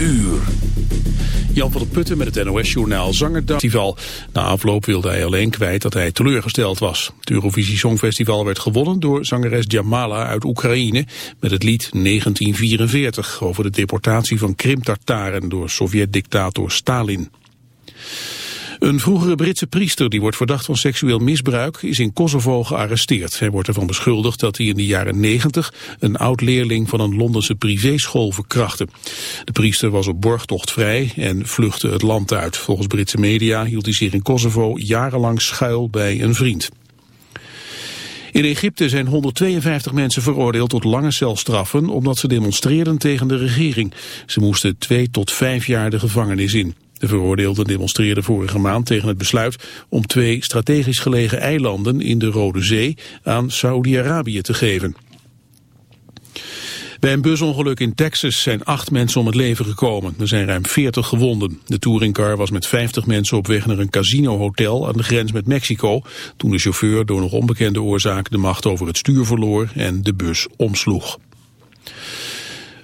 uur. Jan van der Putten met het NOS-journaal Zanger Festival. Na afloop wilde hij alleen kwijt dat hij teleurgesteld was. Het Eurovisie Songfestival werd gewonnen door zangeres Jamala uit Oekraïne... met het lied 1944 over de deportatie van Krim-Tartaren door Sovjet-dictator Stalin. Een vroegere Britse priester die wordt verdacht van seksueel misbruik is in Kosovo gearresteerd. Hij wordt ervan beschuldigd dat hij in de jaren 90 een oud-leerling van een Londense privéschool verkrachtte. De priester was op borgtocht vrij en vluchtte het land uit. Volgens Britse media hield hij zich in Kosovo jarenlang schuil bij een vriend. In Egypte zijn 152 mensen veroordeeld tot lange celstraffen omdat ze demonstreerden tegen de regering. Ze moesten twee tot vijf jaar de gevangenis in. De veroordeelden demonstreerden vorige maand tegen het besluit om twee strategisch gelegen eilanden in de Rode Zee aan Saudi-Arabië te geven. Bij een busongeluk in Texas zijn acht mensen om het leven gekomen. Er zijn ruim 40 gewonden. De touringcar was met 50 mensen op weg naar een casinohotel aan de grens met Mexico... toen de chauffeur door nog onbekende oorzaak de macht over het stuur verloor en de bus omsloeg.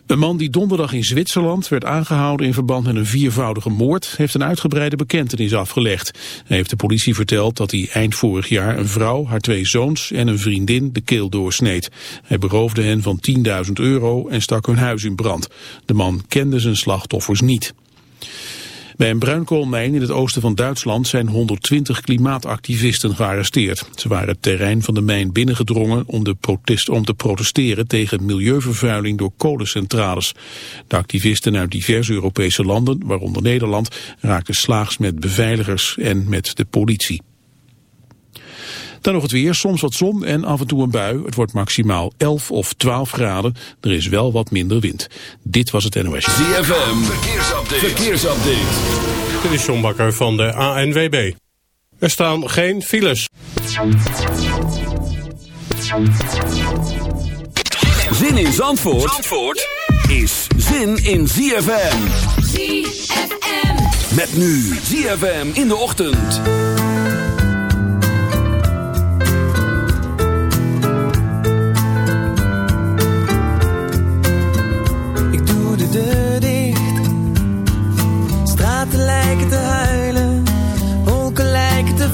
Een man die donderdag in Zwitserland werd aangehouden in verband met een viervoudige moord, heeft een uitgebreide bekentenis afgelegd. Hij heeft de politie verteld dat hij eind vorig jaar een vrouw, haar twee zoons en een vriendin de keel doorsneed. Hij beroofde hen van 10.000 euro en stak hun huis in brand. De man kende zijn slachtoffers niet. Bij een bruinkoolmijn in het oosten van Duitsland zijn 120 klimaatactivisten gearresteerd. Ze waren het terrein van de mijn binnengedrongen om, de protest, om te protesteren tegen milieuvervuiling door kolencentrales. De activisten uit diverse Europese landen, waaronder Nederland, raakten slaags met beveiligers en met de politie. Dan nog het weer, soms wat zon en af en toe een bui. Het wordt maximaal 11 of 12 graden. Er is wel wat minder wind. Dit was het NOS. ZFM, verkeersupdate. verkeersupdate. Dit is John Bakker van de ANWB. Er staan geen files. Zin in Zandvoort, Zandvoort is zin in ZFM. ZFM. Met nu ZFM in de ochtend.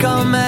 ruiten,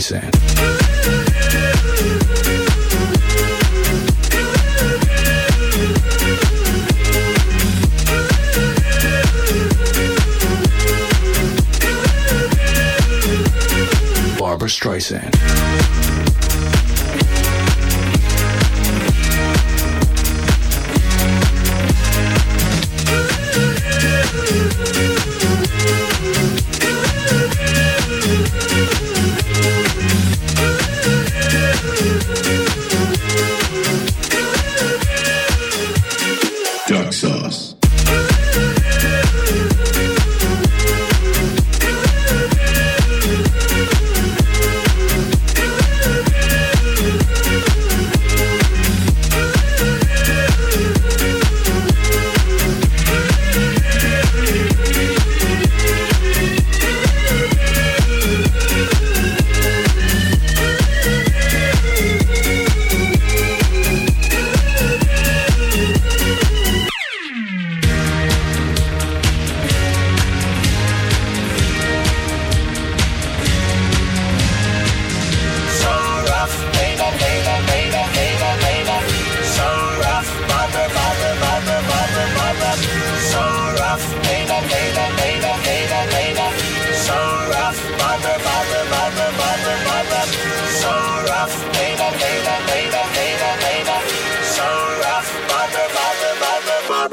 Streisand.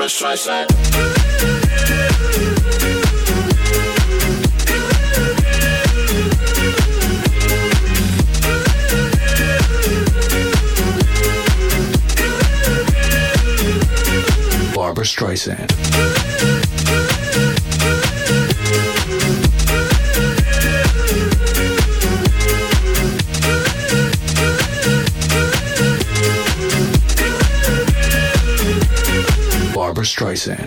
first Barbara Streisand. Streisand.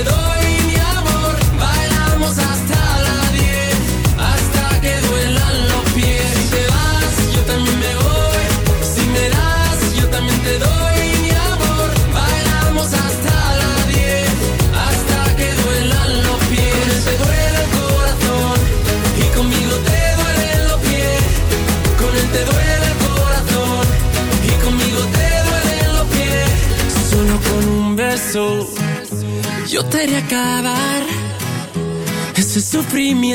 alrededor.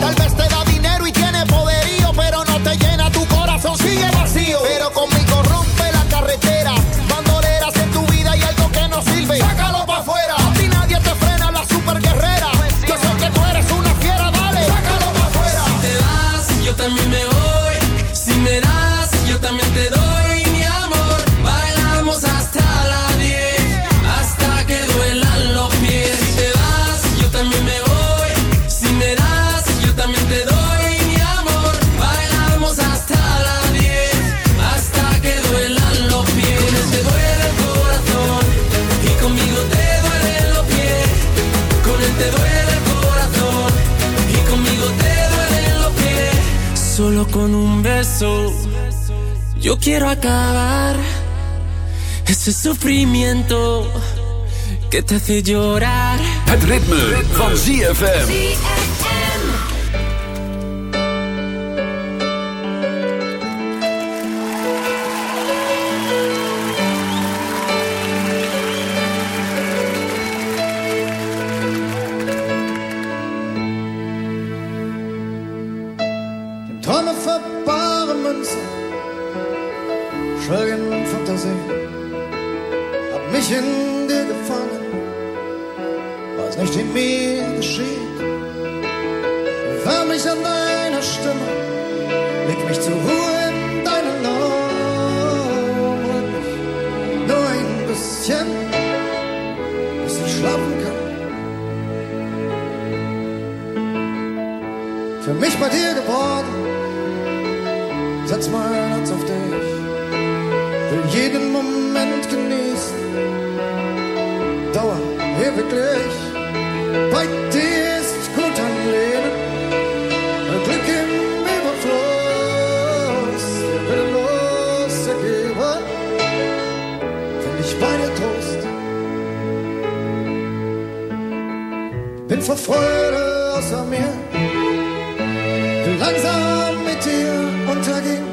Tal vez te da con un beso. Yo quiero acabar ese sufrimiento que te hace llorar. Het ritme, ritme. van ZFM. bin vor Freude außer mir, langsam mit dir unterging.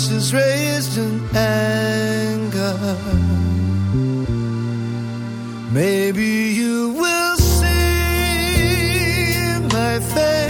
voices raised in anger. Maybe you will see my face.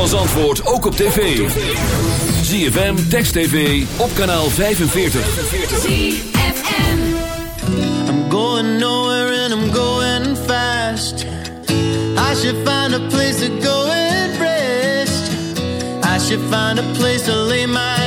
van Zandvoort ook op tv. ZFM, Text TV, op kanaal 45. ZFM I'm going nowhere and I'm going fast. I should find a place to go and rest. I should find a place to lay my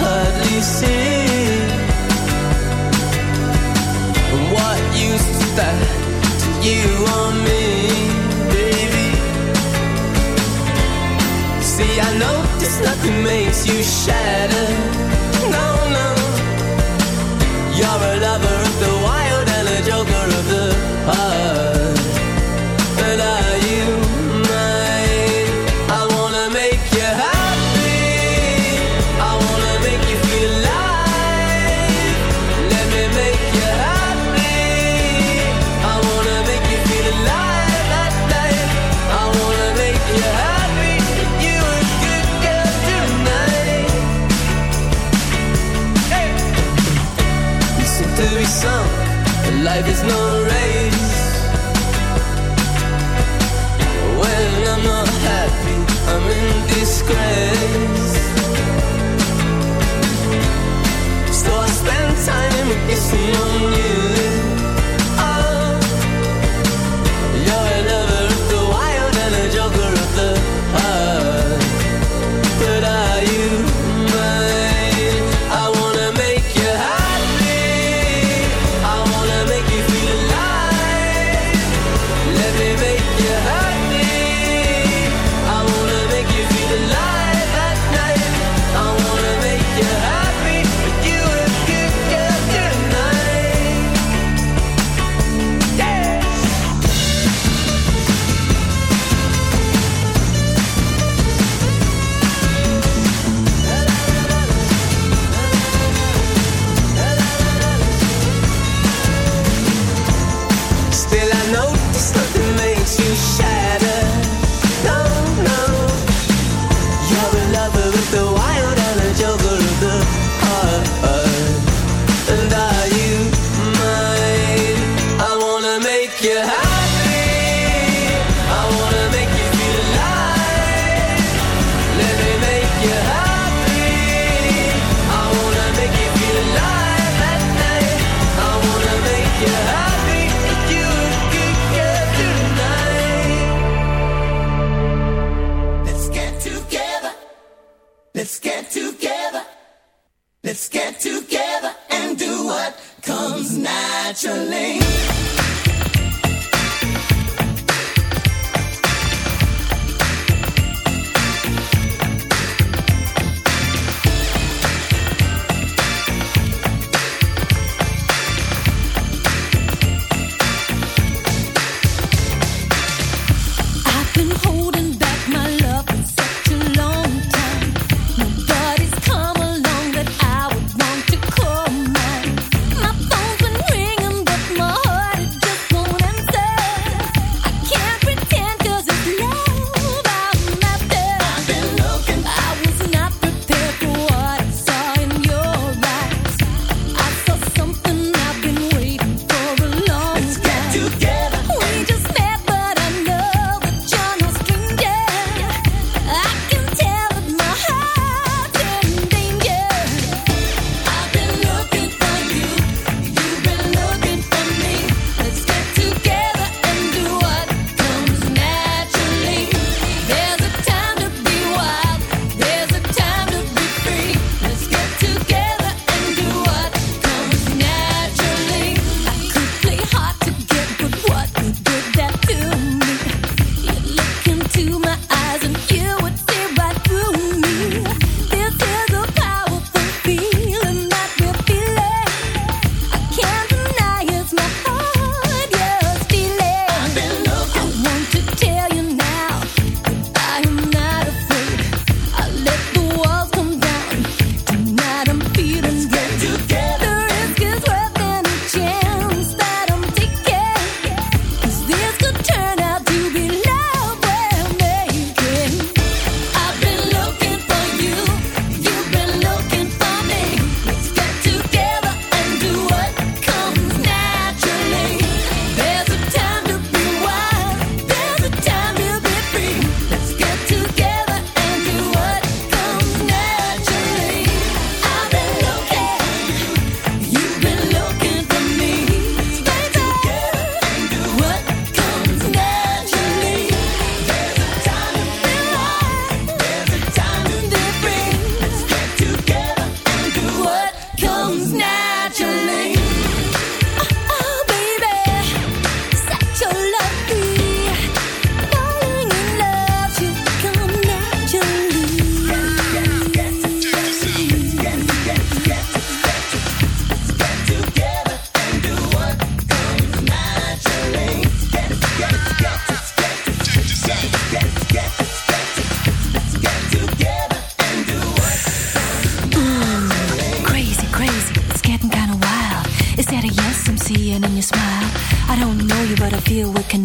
hardly see. What you me, baby? See, I nothing makes you shatter. No, no. You're a lover of the wild and a joker of the heart.